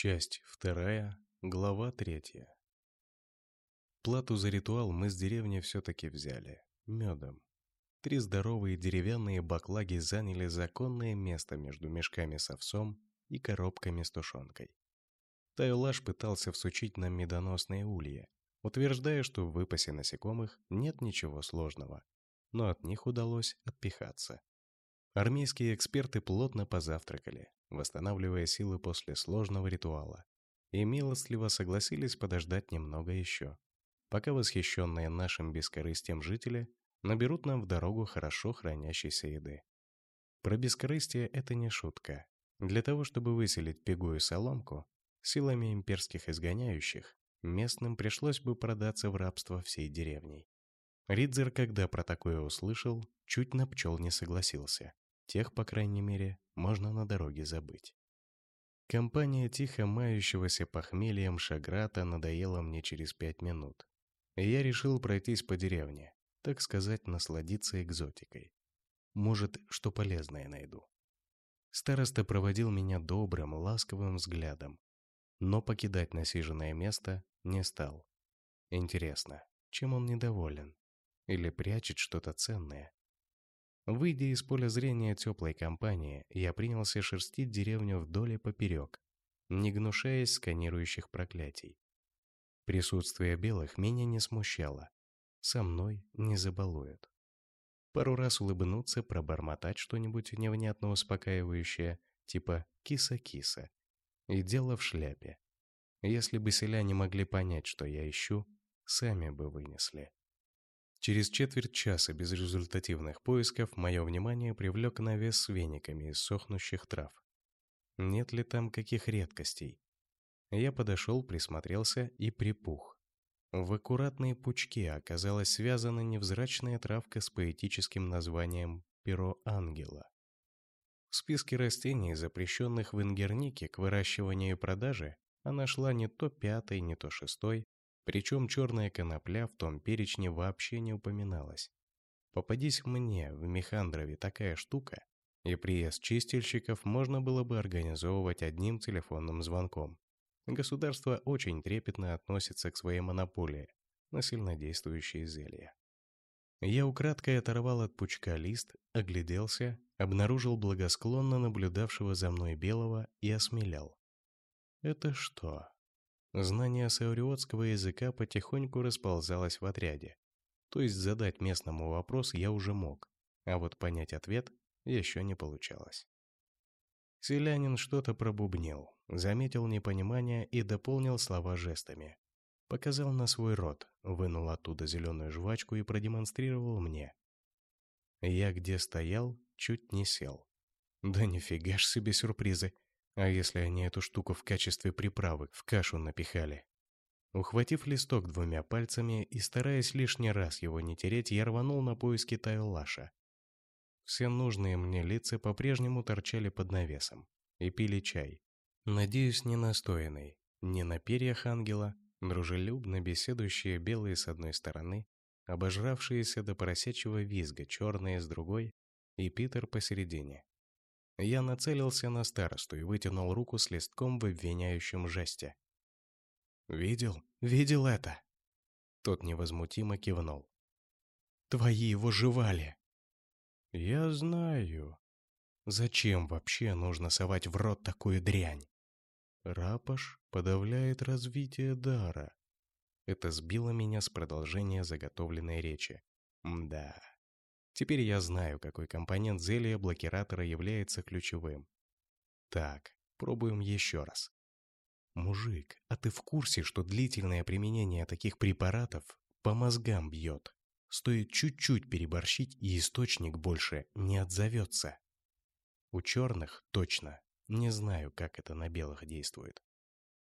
Часть вторая, глава третья. Плату за ритуал мы с деревни все-таки взяли. Медом. Три здоровые деревянные баклаги заняли законное место между мешками с овсом и коробками с тушенкой. Тайлаш пытался всучить нам медоносные улья, утверждая, что в выпасе насекомых нет ничего сложного, но от них удалось отпихаться. Армейские эксперты плотно позавтракали, восстанавливая силы после сложного ритуала, и милостливо согласились подождать немного еще, пока восхищенные нашим бескорыстием жители наберут нам в дорогу хорошо хранящейся еды. Про бескорыстие это не шутка. Для того, чтобы выселить пегу и соломку, силами имперских изгоняющих, местным пришлось бы продаться в рабство всей деревней. Ридзер, когда про такое услышал, чуть на пчел не согласился. Тех, по крайней мере, можно на дороге забыть. Компания тихо мающегося похмельем Шаграта надоела мне через пять минут. И я решил пройтись по деревне, так сказать, насладиться экзотикой. Может, что полезное найду. Староста проводил меня добрым, ласковым взглядом, но покидать насиженное место не стал. Интересно, чем он недоволен? Или прячет что-то ценное? Выйдя из поля зрения теплой компании, я принялся шерстить деревню вдоль и поперек, не гнушаясь сканирующих проклятий. Присутствие белых меня не смущало. Со мной не забалуют. Пару раз улыбнуться, пробормотать что-нибудь невнятно успокаивающее, типа «киса-киса». И дело в шляпе. Если бы селяне могли понять, что я ищу, сами бы вынесли. Через четверть часа безрезультативных поисков мое внимание привлек навес с вениками из сохнущих трав. Нет ли там каких редкостей? Я подошел, присмотрелся и припух. В аккуратные пучки оказалась связана невзрачная травка с поэтическим названием «перо ангела». В списке растений, запрещенных в Ингернике к выращиванию и продаже, она шла не то пятой, не то шестой, причем черная конопля в том перечне вообще не упоминалась. Попадись мне в Механдрове такая штука, и приезд чистильщиков можно было бы организовывать одним телефонным звонком. Государство очень трепетно относится к своей монополии на сильнодействующие зелья. Я украдкой оторвал от пучка лист, огляделся, обнаружил благосклонно наблюдавшего за мной белого и осмелял. «Это что?» Знание сауриотского языка потихоньку расползалось в отряде. То есть задать местному вопрос я уже мог, а вот понять ответ еще не получалось. Селянин что-то пробубнил, заметил непонимание и дополнил слова жестами. Показал на свой рот, вынул оттуда зеленую жвачку и продемонстрировал мне. Я где стоял, чуть не сел. Да нифига ж себе сюрпризы. А если они эту штуку в качестве приправы в кашу напихали? Ухватив листок двумя пальцами и стараясь лишний раз его не тереть, я рванул на поиски Тайлаша. Все нужные мне лица по-прежнему торчали под навесом и пили чай. Надеюсь, не настоянный, не на перьях ангела, дружелюбно беседующие белые с одной стороны, обожравшиеся до поросячьего визга черные с другой и Питер посередине. Я нацелился на старосту и вытянул руку с листком в обвиняющем жесте. «Видел? Видел это?» Тот невозмутимо кивнул. «Твои его жевали!» «Я знаю. Зачем вообще нужно совать в рот такую дрянь?» «Рапаш подавляет развитие дара». Это сбило меня с продолжения заготовленной речи. Мда. Теперь я знаю, какой компонент зелья блокиратора является ключевым. Так, пробуем еще раз. Мужик, а ты в курсе, что длительное применение таких препаратов по мозгам бьет? Стоит чуть-чуть переборщить, и источник больше не отзовется. У черных точно. Не знаю, как это на белых действует.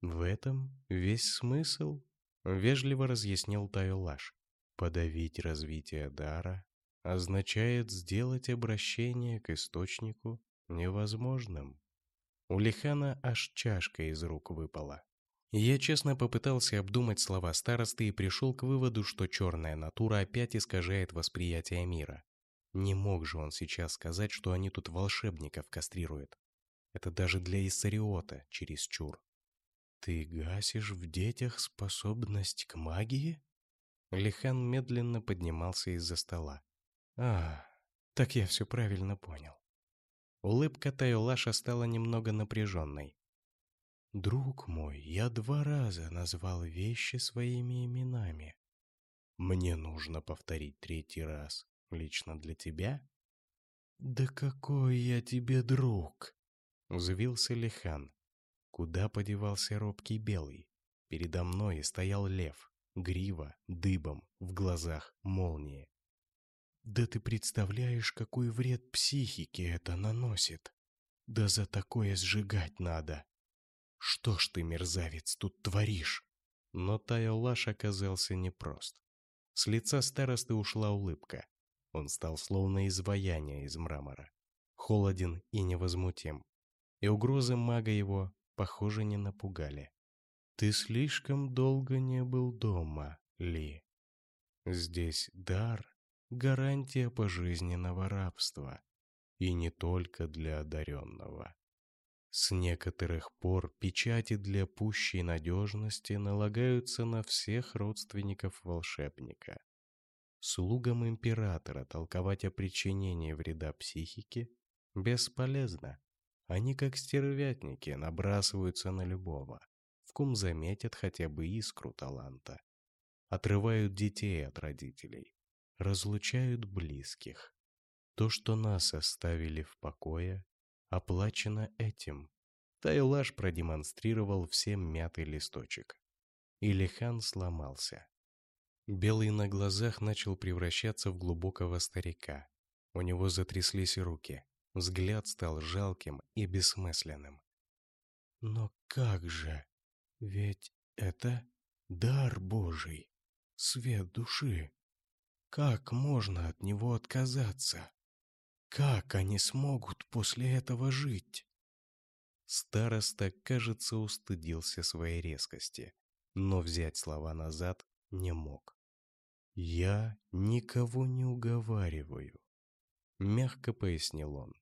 В этом весь смысл, вежливо разъяснил Тайлаш. Подавить развитие дара означает сделать обращение к источнику невозможным. У Лихана аж чашка из рук выпала. Я честно попытался обдумать слова старосты и пришел к выводу, что черная натура опять искажает восприятие мира. Не мог же он сейчас сказать, что они тут волшебников кастрируют. Это даже для Иссариота чересчур. «Ты гасишь в детях способность к магии?» Лихан медленно поднимался из-за стола. «А, так я все правильно понял». Улыбка Тайолаша стала немного напряженной. «Друг мой, я два раза назвал вещи своими именами. Мне нужно повторить третий раз, лично для тебя?» «Да какой я тебе друг!» — взвился Лихан. Куда подевался робкий белый? Передо мной стоял лев, грива, дыбом, в глазах молнии. Да ты представляешь, какой вред психике это наносит? Да за такое сжигать надо. Что ж ты, мерзавец, тут творишь? Но Тайолаш оказался непрост. С лица старосты ушла улыбка. Он стал словно изваяние из мрамора. Холоден и невозмутим. И угрозы мага его, похоже, не напугали. «Ты слишком долго не был дома, Ли. Здесь дар — гарантия пожизненного рабства. И не только для одаренного. С некоторых пор печати для пущей надежности налагаются на всех родственников волшебника. Слугам императора толковать о причинении вреда психике бесполезно. Они, как стервятники, набрасываются на любого, в ком заметят хотя бы искру таланта. Отрывают детей от родителей, разлучают близких. То, что нас оставили в покое, оплачено этим. Тайлаш продемонстрировал всем мятый листочек. Илихан сломался. Белый на глазах начал превращаться в глубокого старика. У него затряслись руки. Взгляд стал жалким и бессмысленным. Но как же? Ведь это дар Божий, свет души. Как можно от него отказаться? Как они смогут после этого жить? Староста, кажется, устыдился своей резкости, но взять слова назад не мог. «Я никого не уговариваю», — мягко пояснил он.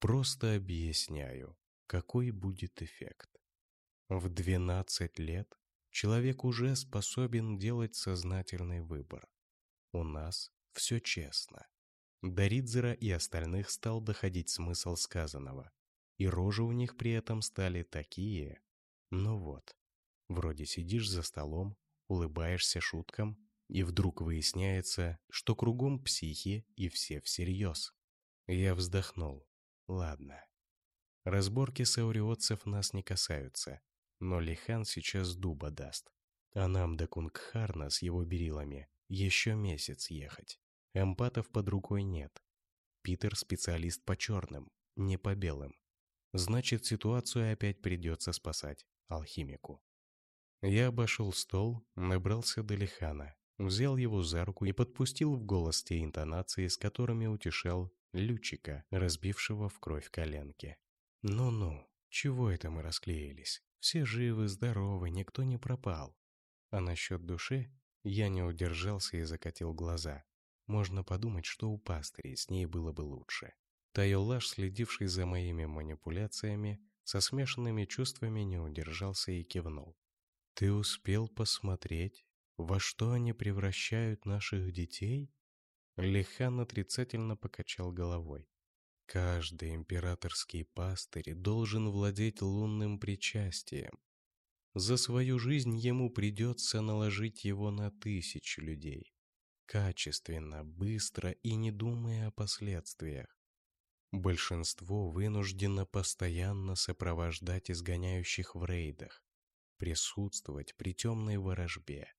«Просто объясняю, какой будет эффект. В 12 лет человек уже способен делать сознательный выбор. У нас все честно. До Ридзера и остальных стал доходить смысл сказанного, и рожи у них при этом стали такие. Ну вот, вроде сидишь за столом, улыбаешься шуткам, и вдруг выясняется, что кругом психи и все всерьез. Я вздохнул. Ладно. Разборки сауриотцев нас не касаются, но Лихан сейчас дуба даст. А нам до Кунгхарна с его берилами еще месяц ехать. Эмпатов под рукой нет. Питер специалист по черным, не по белым. Значит, ситуацию опять придется спасать алхимику. Я обошел стол, набрался до Лихана, взял его за руку и подпустил в голос те интонации, с которыми утешал Лючика, разбившего в кровь коленки. «Ну-ну, чего это мы расклеились? Все живы, здоровы, никто не пропал». А насчет души я не удержался и закатил глаза. Можно подумать, что у пастырей с ней было бы лучше. Тайолаш, следивший за моими манипуляциями, со смешанными чувствами не удержался и кивнул. «Ты успел посмотреть, во что они превращают наших детей?» Лихан отрицательно покачал головой. «Каждый императорский пастырь должен владеть лунным причастием. За свою жизнь ему придется наложить его на тысячи людей качественно, быстро и не думая о последствиях. Большинство вынуждено постоянно сопровождать изгоняющих в рейдах, присутствовать при темной ворожбе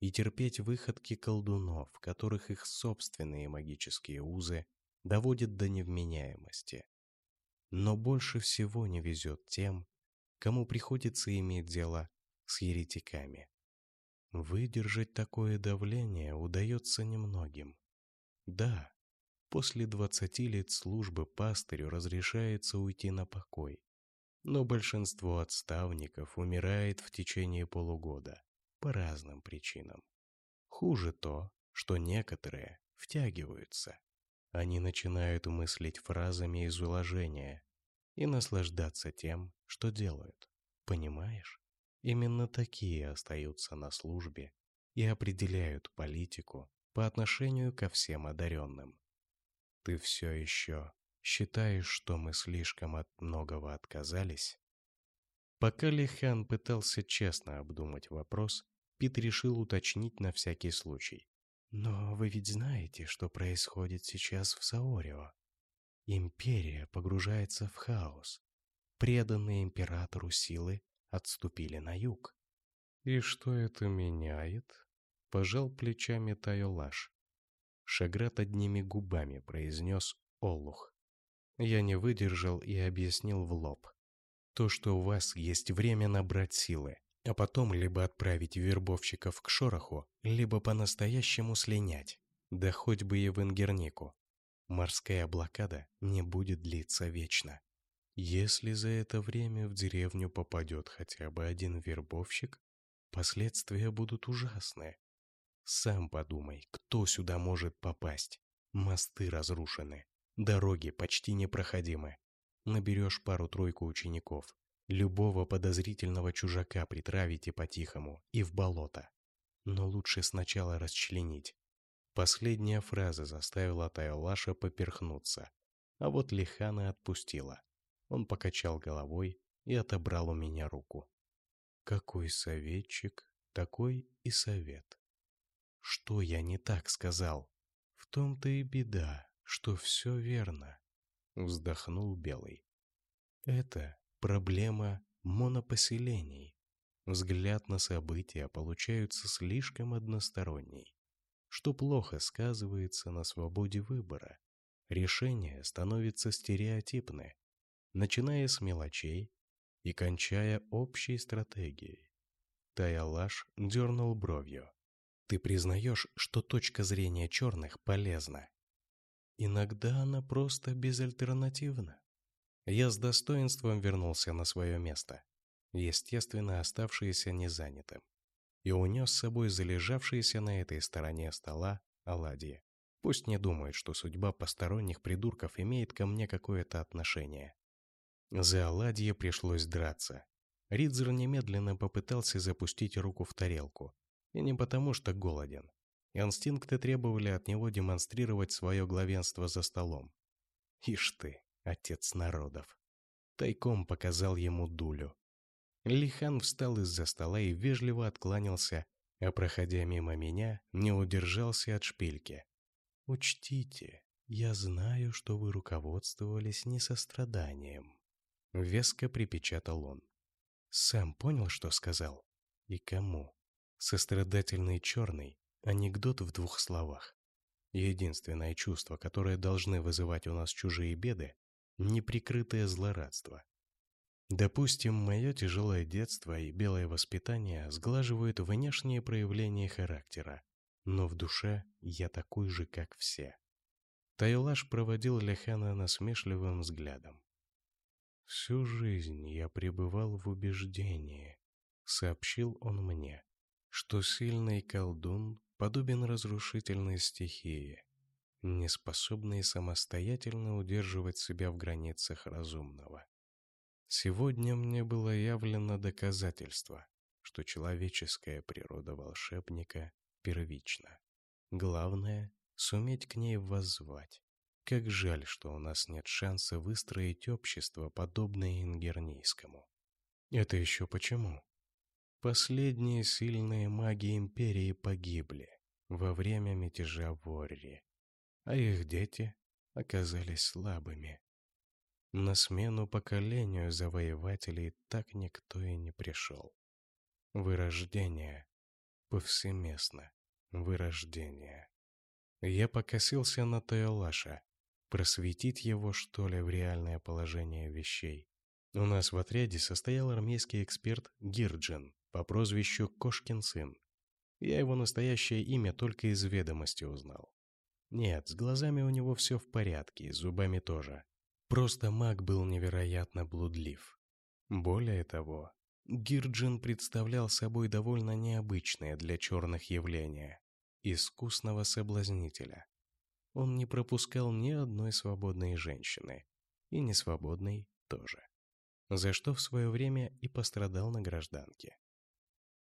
и терпеть выходки колдунов, которых их собственные магические узы доводят до невменяемости. Но больше всего не везет тем, кому приходится иметь дело с еретиками. Выдержать такое давление удается немногим. Да, после двадцати лет службы пастырю разрешается уйти на покой, но большинство отставников умирает в течение полугода по разным причинам. Хуже то, что некоторые втягиваются. Они начинают мыслить фразами из уложения и наслаждаться тем, что делают. Понимаешь? Именно такие остаются на службе и определяют политику по отношению ко всем одаренным. Ты все еще считаешь, что мы слишком от многого отказались? Пока Лихан пытался честно обдумать вопрос, Пит решил уточнить на всякий случай. «Но вы ведь знаете, что происходит сейчас в Саорио? Империя погружается в хаос. Преданные императору силы отступили на юг. «И что это меняет?» — пожал плечами Тайолаш. Шаграт одними губами произнес «Олух». Я не выдержал и объяснил в лоб. То, что у вас есть время набрать силы, а потом либо отправить вербовщиков к шороху, либо по-настоящему слинять, да хоть бы и в Ингернику. Морская блокада не будет длиться вечно. Если за это время в деревню попадет хотя бы один вербовщик, последствия будут ужасные. Сам подумай, кто сюда может попасть. Мосты разрушены, дороги почти непроходимы. Наберешь пару-тройку учеников, любого подозрительного чужака притравите по-тихому и в болото. Но лучше сначала расчленить. Последняя фраза заставила Тайолаша поперхнуться, а вот Лихана отпустила. Он покачал головой и отобрал у меня руку. Какой советчик, такой и совет. Что я не так сказал? В том-то и беда, что все верно. Вздохнул Белый. Это проблема монопоселений. Взгляд на события получается слишком односторонний, что плохо сказывается на свободе выбора. Решения становятся стереотипны, начиная с мелочей и кончая общей стратегией. Таялаш дернул бровью. Ты признаешь, что точка зрения черных полезна? Иногда она просто безальтернативна. Я с достоинством вернулся на свое место, естественно, оставшееся незанятым, и унес с собой залежавшиеся на этой стороне стола оладьи. Пусть не думают, что судьба посторонних придурков имеет ко мне какое-то отношение. За оладье пришлось драться. Ридзер немедленно попытался запустить руку в тарелку. И не потому, что голоден. Инстинкты требовали от него демонстрировать свое главенство за столом. Ишь ты, отец народов. Тайком показал ему дулю. Лихан встал из-за стола и вежливо откланялся, а проходя мимо меня, не удержался от шпильки. «Учтите, я знаю, что вы руководствовались не состраданием. Веско припечатал он. Сам понял, что сказал? И кому? Сострадательный черный анекдот в двух словах. Единственное чувство, которое должны вызывать у нас чужие беды – неприкрытое злорадство. Допустим, мое тяжелое детство и белое воспитание сглаживают внешние проявления характера, но в душе я такой же, как все. Тайлаш проводил Лехана насмешливым взглядом. Всю жизнь я пребывал в убеждении, сообщил он мне, что сильный колдун подобен разрушительной стихии, не способной самостоятельно удерживать себя в границах разумного. Сегодня мне было явлено доказательство, что человеческая природа волшебника первична. Главное — суметь к ней воззвать. Как жаль, что у нас нет шанса выстроить общество, подобное ингернийскому. Это еще почему? Последние сильные маги Империи погибли во время мятежа в Орре, а их дети оказались слабыми. На смену поколению завоевателей так никто и не пришел. Вырождение. Повсеместно. Вырождение. Я покосился на Теолаша, Просветить его, что ли, в реальное положение вещей? У нас в отряде состоял армейский эксперт Гирджин по прозвищу Кошкин сын. Я его настоящее имя только из ведомости узнал. Нет, с глазами у него все в порядке, с зубами тоже. Просто маг был невероятно блудлив. Более того, Гирджин представлял собой довольно необычное для черных явление – искусного соблазнителя. Он не пропускал ни одной свободной женщины, и несвободной тоже. За что в свое время и пострадал на гражданке.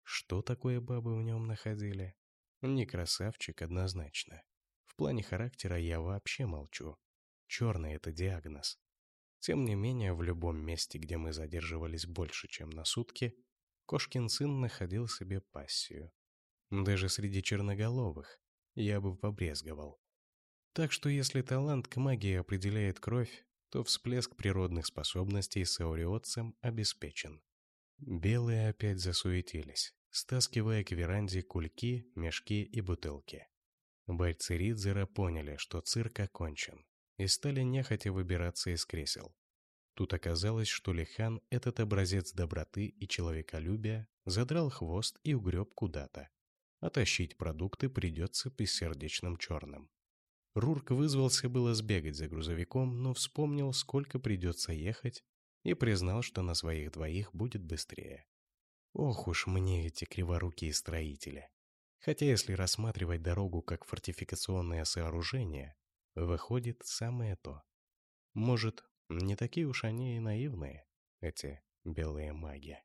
Что такое бабы в нем находили? Не красавчик однозначно. В плане характера я вообще молчу. Черный — это диагноз. Тем не менее, в любом месте, где мы задерживались больше, чем на сутки, Кошкин сын находил себе пассию. Даже среди черноголовых я бы побрезговал. Так что если талант к магии определяет кровь, то всплеск природных способностей с ауреотцем обеспечен. Белые опять засуетились, стаскивая к веранде кульки, мешки и бутылки. Бойцы Ридзера поняли, что цирк окончен, и стали нехотя выбираться из кресел. Тут оказалось, что Лихан, этот образец доброты и человеколюбия, задрал хвост и угреб куда-то. А тащить продукты придется бессердечным черным. Рурк вызвался было сбегать за грузовиком, но вспомнил, сколько придется ехать, и признал, что на своих двоих будет быстрее. Ох уж мне эти криворукие строители. Хотя если рассматривать дорогу как фортификационное сооружение, выходит самое то. Может, не такие уж они и наивные, эти белые маги.